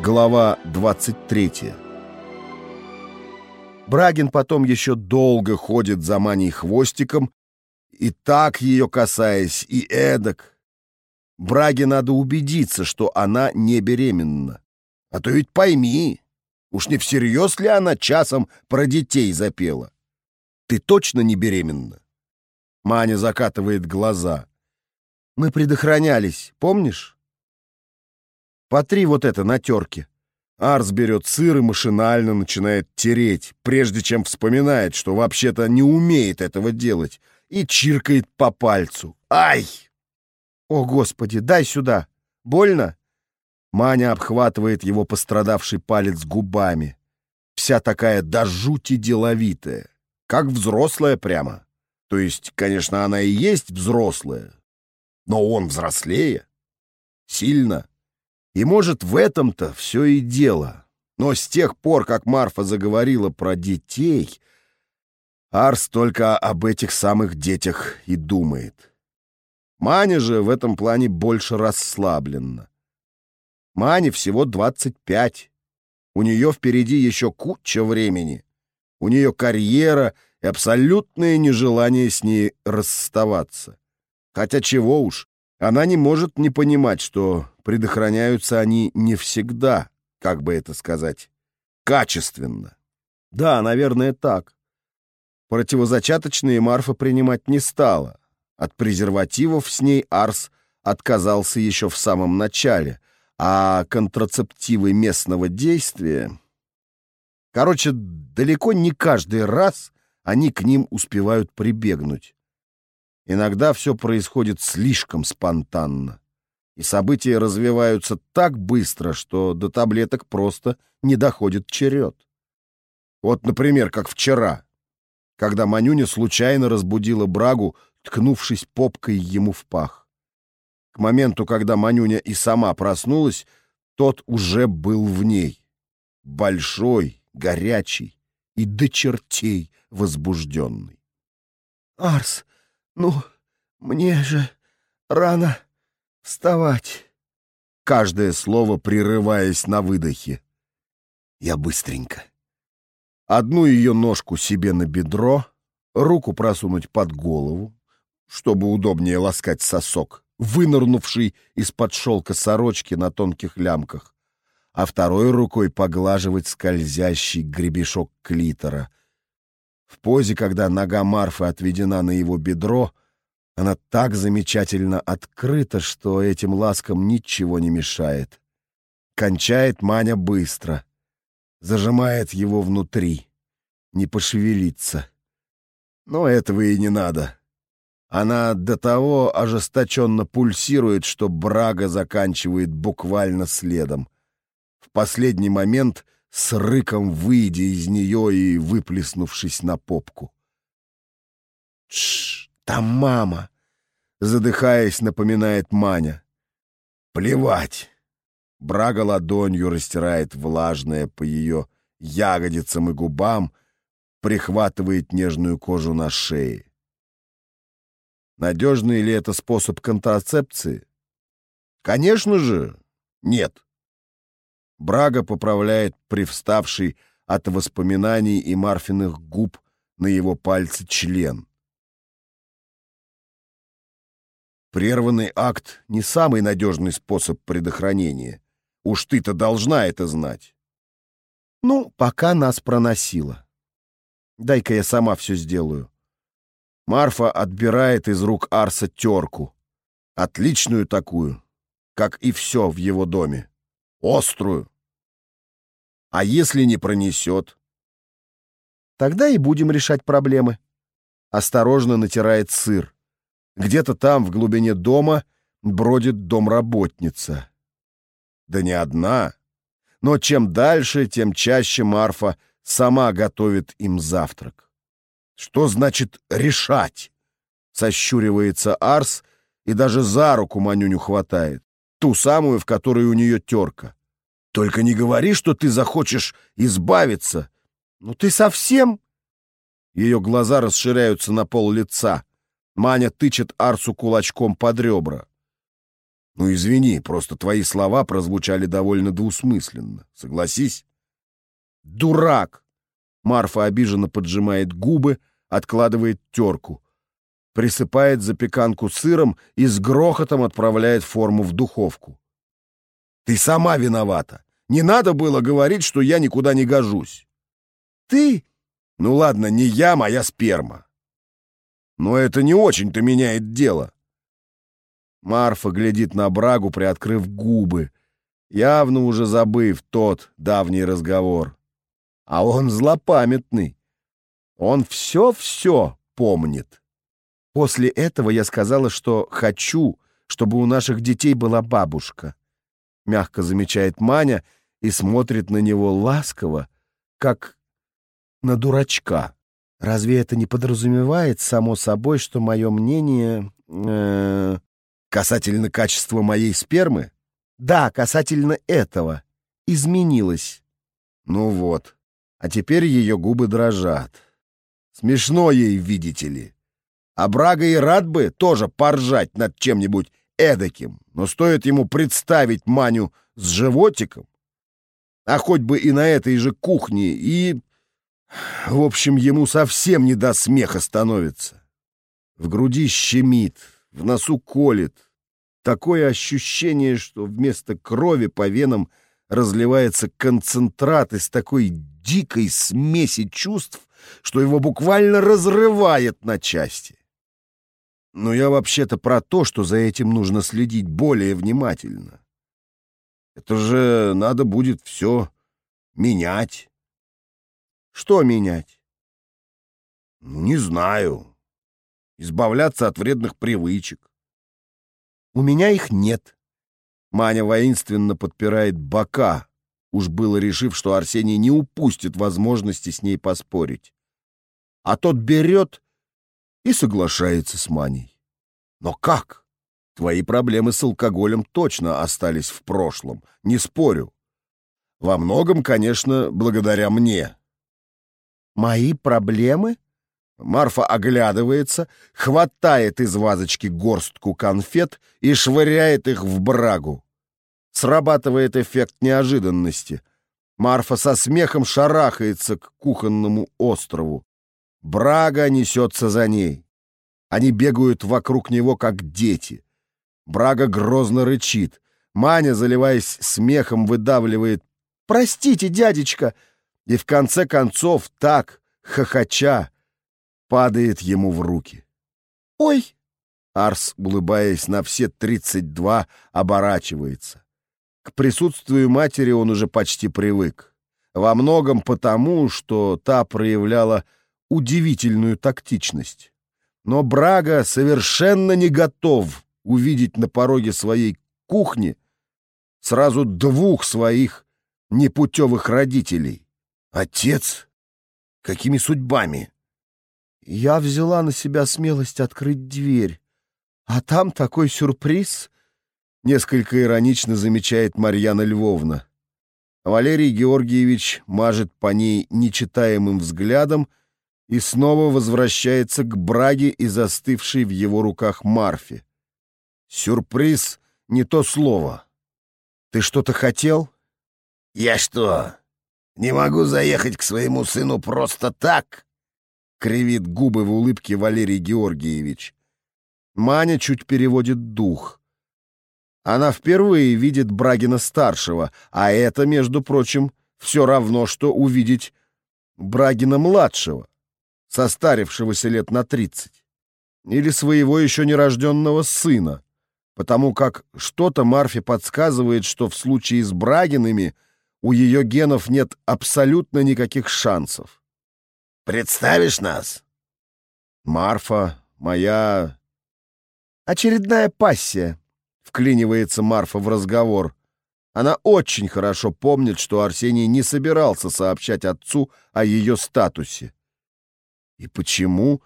Глава 23 Брагин потом еще долго ходит за Маней хвостиком, и так ее касаясь, и эдак. Браге надо убедиться, что она не беременна. А то ведь пойми, уж не всерьез ли она часом про детей запела? Ты точно не беременна? Маня закатывает глаза. Мы предохранялись, помнишь? Потри вот это на терке. Арс берет сыр и машинально начинает тереть, прежде чем вспоминает, что вообще-то не умеет этого делать, и чиркает по пальцу. Ай! О, Господи, дай сюда! Больно? Маня обхватывает его пострадавший палец губами. Вся такая до жути деловитая. Как взрослая прямо. То есть, конечно, она и есть взрослая. Но он взрослее. Сильно. И, может, в этом-то все и дело. Но с тех пор, как Марфа заговорила про детей, Арс только об этих самых детях и думает. Маня же в этом плане больше расслаблена. Мане всего 25. У нее впереди еще куча времени. У нее карьера и абсолютное нежелание с ней расставаться. Хотя чего уж, она не может не понимать, что предохраняются они не всегда, как бы это сказать, качественно. Да, наверное, так. Противозачаточные Марфа принимать не стала. От презервативов с ней Арс отказался еще в самом начале, а контрацептивы местного действия... Короче, далеко не каждый раз они к ним успевают прибегнуть. Иногда все происходит слишком спонтанно, и события развиваются так быстро, что до таблеток просто не доходит черед. Вот, например, как вчера, когда Манюня случайно разбудила Брагу, ткнувшись попкой ему в пах. К моменту, когда Манюня и сама проснулась, тот уже был в ней. Большой, горячий и до чертей возбужденный. «Арс, «Ну, мне же рано вставать». Каждое слово прерываясь на выдохе. Я быстренько. Одну ее ножку себе на бедро, руку просунуть под голову, чтобы удобнее ласкать сосок, вынырнувший из-под шелка сорочки на тонких лямках, а второй рукой поглаживать скользящий гребешок клитора, в позе, когда нога Марфы отведена на его бедро, она так замечательно открыта, что этим ласкам ничего не мешает. Кончает Маня быстро, зажимает его внутри, не пошевелиться. Но этого и не надо. Она до того ожесточенно пульсирует, что брага заканчивает буквально следом. В последний момент — с рыком выйдя из нее и выплеснувшись на попку. «Тш, там мама!» — задыхаясь, напоминает Маня. «Плевать!» Брага ладонью растирает влажное по ее ягодицам и губам, прихватывает нежную кожу на шее. Надежный ли это способ контрацепции? Конечно же, нет. Брага поправляет привставший от воспоминаний и Марфиных губ на его пальце член. Прерванный акт — не самый надежный способ предохранения. Уж ты-то должна это знать. Ну, пока нас проносило. Дай-ка я сама все сделаю. Марфа отбирает из рук Арса терку. Отличную такую, как и все в его доме. Острую. А если не пронесет? Тогда и будем решать проблемы. Осторожно натирает сыр. Где-то там, в глубине дома, бродит домработница. Да не одна. Но чем дальше, тем чаще Марфа сама готовит им завтрак. Что значит «решать»? Сощуривается Арс и даже за руку Манюню хватает ту самую, в которой у нее терка. Только не говори, что ты захочешь избавиться. Ну ты совсем... Ее глаза расширяются на пол лица. Маня тычет Арсу кулачком под ребра. Ну, извини, просто твои слова прозвучали довольно двусмысленно. Согласись? Дурак! Марфа обиженно поджимает губы, откладывает терку, присыпает запеканку сыром и с грохотом отправляет форму в духовку. Ты сама виновата. Не надо было говорить, что я никуда не гожусь. Ты? Ну ладно, не я, моя сперма. Но это не очень-то меняет дело. Марфа глядит на Брагу, приоткрыв губы, явно уже забыв тот давний разговор. А он злопамятный. Он все-все помнит. После этого я сказала, что хочу, чтобы у наших детей была бабушка. Мягко замечает Маня и смотрит на него ласково, как на дурачка. Разве это не подразумевает, само собой, что мое мнение... Э, касательно качества моей спермы? Да, касательно этого. Изменилось. Ну вот. А теперь ее губы дрожат. Смешно ей, видите ли. А Брага и рад бы тоже поржать над чем-нибудь эдаким, но стоит ему представить Маню с животиком, а хоть бы и на этой же кухне, и... В общем, ему совсем не до смеха становится. В груди щемит, в носу колет. Такое ощущение, что вместо крови по венам разливается концентрат из такой дикой смеси чувств, что его буквально разрывает на части. Но я вообще-то про то, что за этим нужно следить более внимательно. Это же надо будет все менять. Что менять? Ну, не знаю. Избавляться от вредных привычек. У меня их нет. Маня воинственно подпирает бока, уж было решив, что Арсений не упустит возможности с ней поспорить. А тот берет и соглашается с Маней. Но как? Твои проблемы с алкоголем точно остались в прошлом, не спорю. Во многом, конечно, благодаря мне. «Мои проблемы?» Марфа оглядывается, хватает из вазочки горстку конфет и швыряет их в брагу. Срабатывает эффект неожиданности. Марфа со смехом шарахается к кухонному острову. Брага несется за ней. Они бегают вокруг него, как дети. Брага грозно рычит. Маня, заливаясь смехом, выдавливает «Простите, дядечка!» и в конце концов так, хохоча, падает ему в руки. «Ой!» Арс, улыбаясь на все тридцать два, оборачивается. К присутствию матери он уже почти привык. Во многом потому, что та проявляла удивительную тактичность. Но Брага совершенно не готов увидеть на пороге своей кухни сразу двух своих непутевых родителей. Отец? Какими судьбами? Я взяла на себя смелость открыть дверь. А там такой сюрприз, несколько иронично замечает Марьяна Львовна. Валерий Георгиевич мажет по ней нечитаемым взглядом и снова возвращается к браге и застывшей в его руках Марфе. Сюрприз — не то слово. Ты что-то хотел? Я что, не могу заехать к своему сыну просто так?» — кривит губы в улыбке Валерий Георгиевич. Маня чуть переводит дух. Она впервые видит Брагина-старшего, а это, между прочим, все равно, что увидеть Брагина-младшего, состарившегося лет на тридцать, или своего еще нерожденного сына, потому как что-то Марфе подсказывает, что в случае с Брагинами — у ее генов нет абсолютно никаких шансов. «Представишь нас?» «Марфа, моя...» «Очередная пассия», — вклинивается Марфа в разговор. Она очень хорошо помнит, что Арсений не собирался сообщать отцу о ее статусе. И почему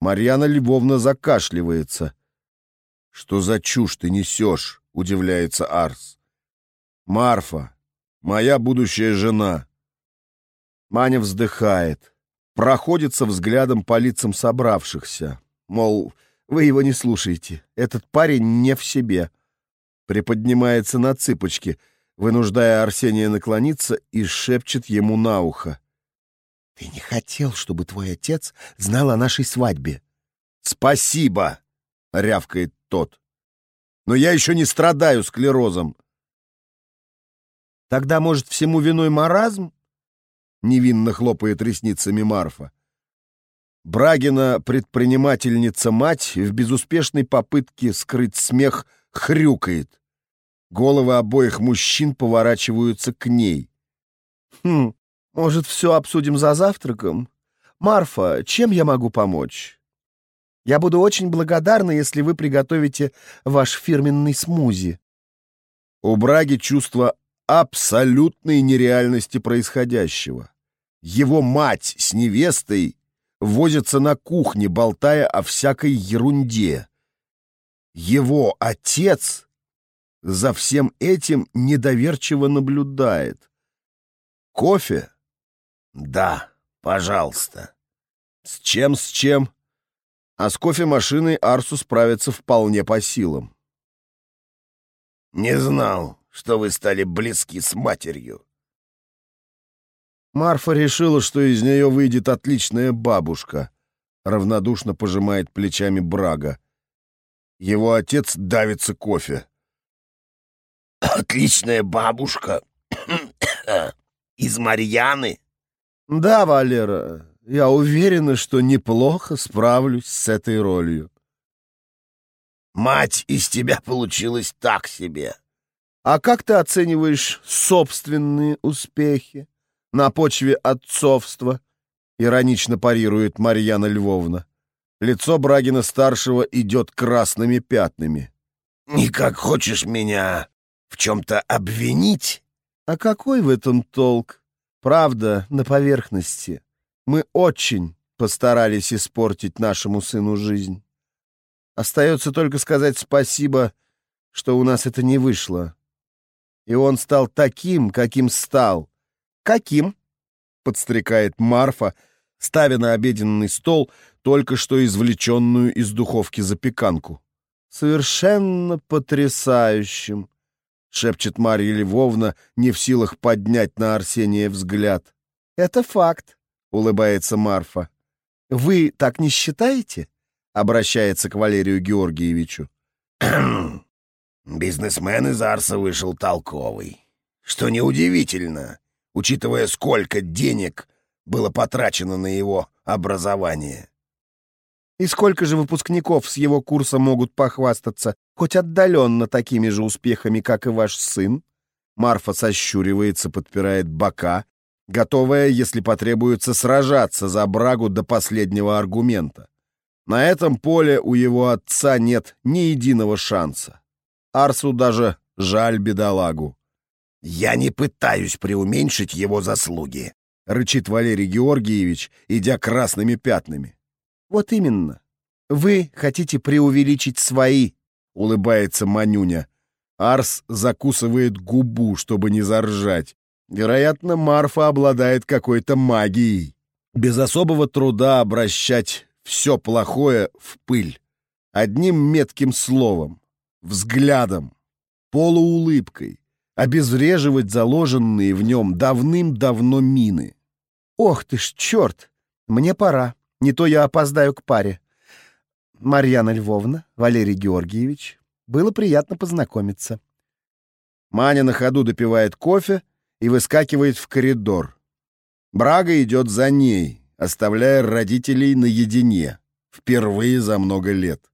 Марьяна Львовна закашливается? «Что за чушь ты несешь?» — удивляется Арс. «Марфа, Моя будущая жена. Маня вздыхает, проходится взглядом по лицам собравшихся. Мол, вы его не слушаете, этот парень не в себе. приподнимается на цыпочки, вынуждая Арсения наклониться и шепчет ему на ухо. «Ты не хотел, чтобы твой отец знал о нашей свадьбе?» «Спасибо!» — рявкает тот. «Но я еще не страдаю склерозом». «Тогда, может, всему виной маразм?» — невинно хлопает ресницами Марфа. Брагина предпринимательница-мать в безуспешной попытке скрыть смех хрюкает. Головы обоих мужчин поворачиваются к ней. «Хм, может, все обсудим за завтраком? Марфа, чем я могу помочь? Я буду очень благодарна, если вы приготовите ваш фирменный смузи». У Браги чувство абсолютной нереальности происходящего. Его мать с невестой возится на кухне, болтая о всякой ерунде. Его отец за всем этим недоверчиво наблюдает. Кофе? Да, пожалуйста. С чем, с чем? А с кофемашиной Арсу справится вполне по силам. Не знал, что вы стали близки с матерью. Марфа решила, что из нее выйдет отличная бабушка. Равнодушно пожимает плечами Брага. Его отец давится кофе. Отличная бабушка. Из Марьяны? Да, Валера, я уверена, что неплохо справлюсь с этой ролью. Мать из тебя получилась так себе. А как ты оцениваешь собственные успехи? на почве отцовства, иронично парирует Марьяна Львовна. Лицо Брагина-старшего идет красными пятнами. «Никак хочешь меня в чем-то обвинить?» «А какой в этом толк? Правда, на поверхности. Мы очень постарались испортить нашему сыну жизнь. Остается только сказать спасибо, что у нас это не вышло. И он стал таким, каким стал, «Каким?» — подстрекает Марфа, ставя на обеденный стол только что извлеченную из духовки запеканку. «Совершенно потрясающим!» — шепчет Марья Львовна, не в силах поднять на Арсения взгляд. «Это факт», — улыбается Марфа. «Вы так не считаете?» — обращается к Валерию Георгиевичу. «Бизнесмен из Арса вышел толковый. Что неудивительно, учитывая, сколько денег было потрачено на его образование. И сколько же выпускников с его курса могут похвастаться хоть отдаленно такими же успехами, как и ваш сын? Марфа сощуривается, подпирает бока, готовая, если потребуется, сражаться за брагу до последнего аргумента. На этом поле у его отца нет ни единого шанса. Арсу даже жаль бедолагу. «Я не пытаюсь преуменьшить его заслуги», — рычит Валерий Георгиевич, идя красными пятнами. «Вот именно. Вы хотите преувеличить свои», — улыбается Манюня. Арс закусывает губу, чтобы не заржать. Вероятно, Марфа обладает какой-то магией. Без особого труда обращать все плохое в пыль. Одним метким словом, взглядом, полуулыбкой обезвреживать заложенные в нем давным-давно мины. «Ох ты ж, черт! Мне пора, не то я опоздаю к паре. Марьяна Львовна, Валерий Георгиевич, было приятно познакомиться». Маня на ходу допивает кофе и выскакивает в коридор. Брага идет за ней, оставляя родителей наедине, впервые за много лет.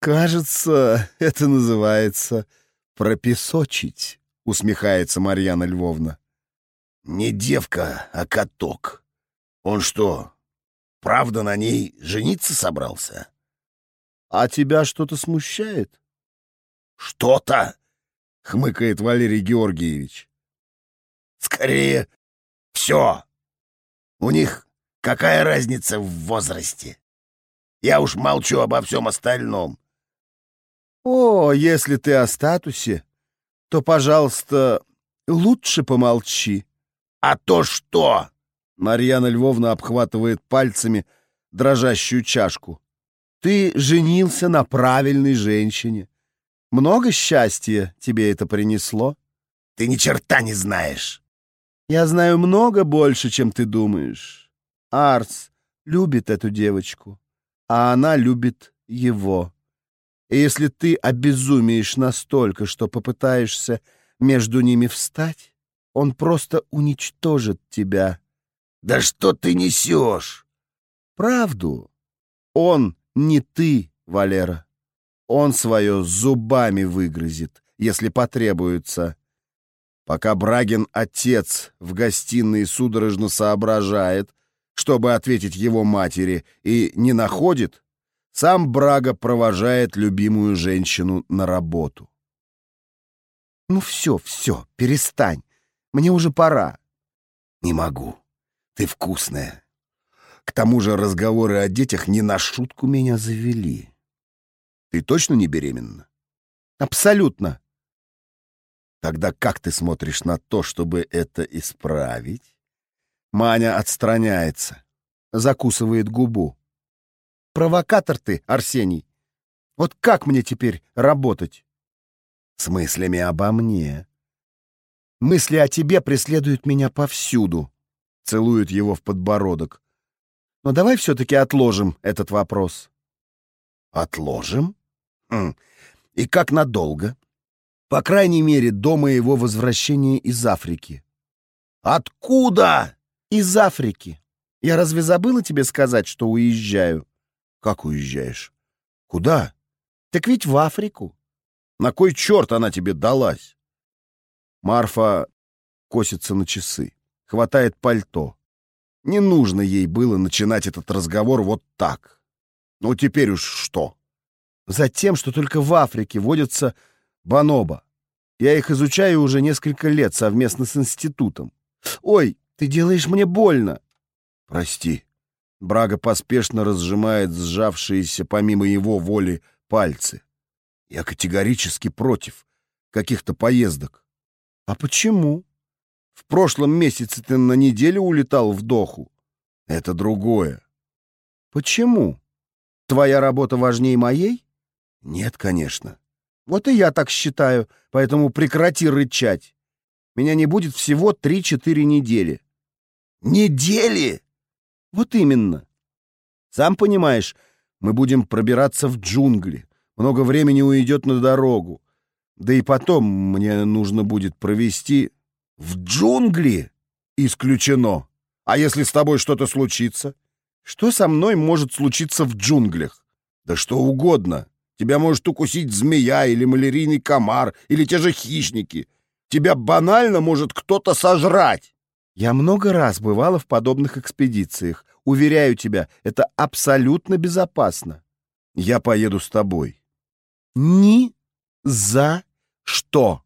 «Кажется, это называется пропесочить», — усмехается Марьяна Львовна. «Не девка, а каток. Он что, правда на ней жениться собрался?» «А тебя что-то смущает?» «Что-то?» — хмыкает Валерий Георгиевич. «Скорее, все. У них какая разница в возрасте? Я уж молчу обо всем остальном. «О, если ты о статусе, то, пожалуйста, лучше помолчи». «А то что?» Марьяна Львовна обхватывает пальцами дрожащую чашку. «Ты женился на правильной женщине. Много счастья тебе это принесло? Ты ни черта не знаешь. Я знаю много больше, чем ты думаешь. Арс любит эту девочку, а она любит его. И если ты обезумеешь настолько, что попытаешься между ними встать, он просто уничтожит тебя. Да что ты несешь? Правду. Он не ты, Валера. Он свое зубами выгрызет, если потребуется. Пока Брагин отец в гостиной судорожно соображает, чтобы ответить его матери, и не находит, сам Брага провожает любимую женщину на работу. «Ну все, все, перестань. Мне уже пора». «Не могу. Ты вкусная. К тому же разговоры о детях не на шутку меня завели. Ты точно не беременна?» «Абсолютно». Тогда как ты смотришь на то, чтобы это исправить? Маня отстраняется, закусывает губу. Провокатор ты, Арсений. Вот как мне теперь работать? С мыслями обо мне. Мысли о тебе преследуют меня повсюду. Целует его в подбородок. Но давай все-таки отложим этот вопрос. Отложим? Хм. И как надолго? По крайней мере, до моего возвращения из Африки. Откуда? Из Африки. Я разве забыла тебе сказать, что уезжаю? Как уезжаешь? Куда? Так ведь в Африку. На кой черт она тебе далась? Марфа косится на часы, хватает пальто. Не нужно ей было начинать этот разговор вот так. Ну теперь уж что? Затем, что только в Африке водятся Баноба. Я их изучаю уже несколько лет совместно с институтом. Ой, ты делаешь мне больно. Прости. Брага поспешно разжимает сжавшиеся помимо его воли пальцы. Я категорически против каких-то поездок. А почему? В прошлом месяце ты на неделю улетал в Доху. Это другое. Почему? Твоя работа важнее моей? Нет, конечно. Вот и я так считаю, поэтому прекрати рычать. Меня не будет всего три-четыре недели. Недели? Вот именно. Сам понимаешь, мы будем пробираться в джунгли. Много времени уйдет на дорогу. Да и потом мне нужно будет провести... В джунгли? Исключено. А если с тобой что-то случится? Что со мной может случиться в джунглях? Да что угодно. Тебя может укусить змея или малярийный комар, или те же хищники. Тебя банально может кто-то сожрать. Я много раз бывала в подобных экспедициях. Уверяю тебя, это абсолютно безопасно. Я поеду с тобой. Ни за что.